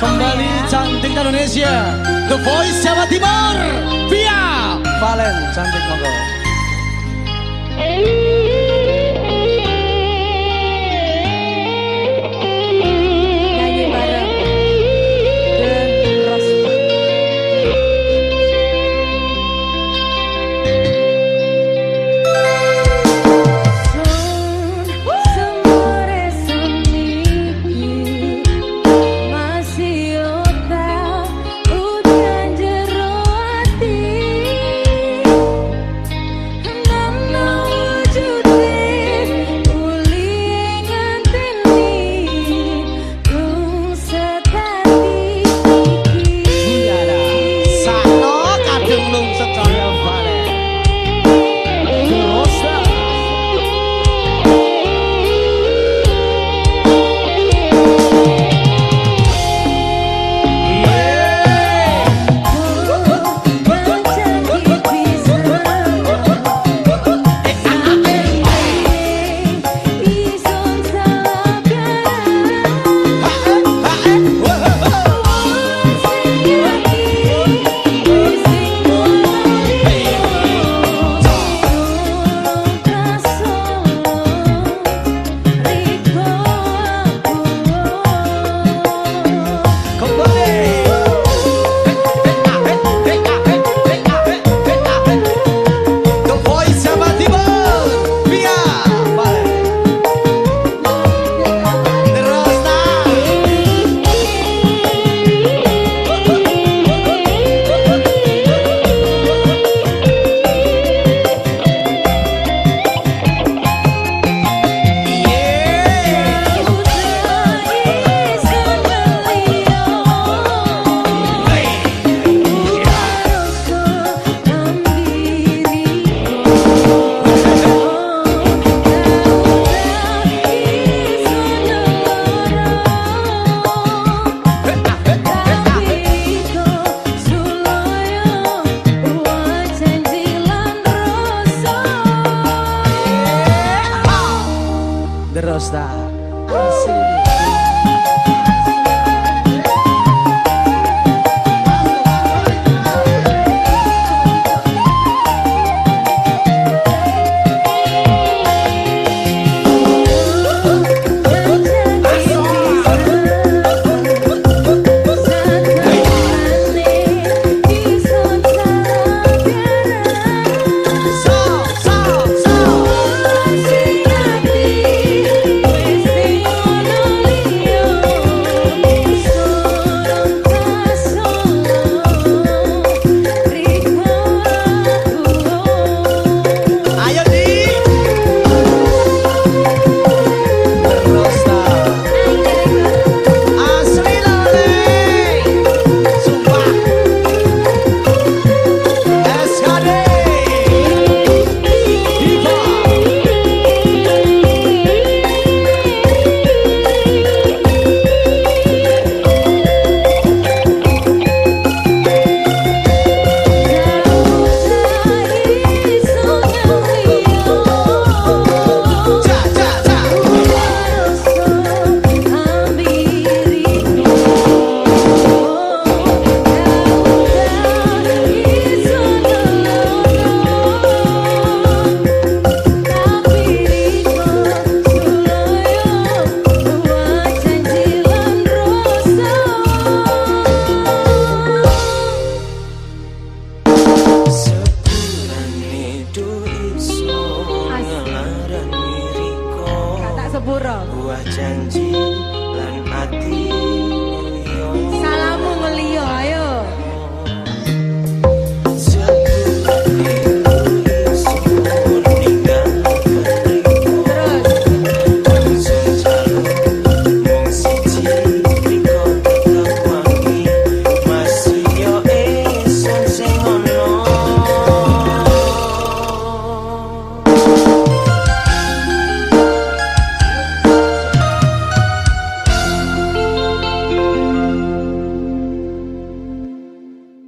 Kembali cantik Indonesia. The Voice Jawa Timur Via Valen. Cantik monggo voz janji lan atimu yo salamu ngeliyo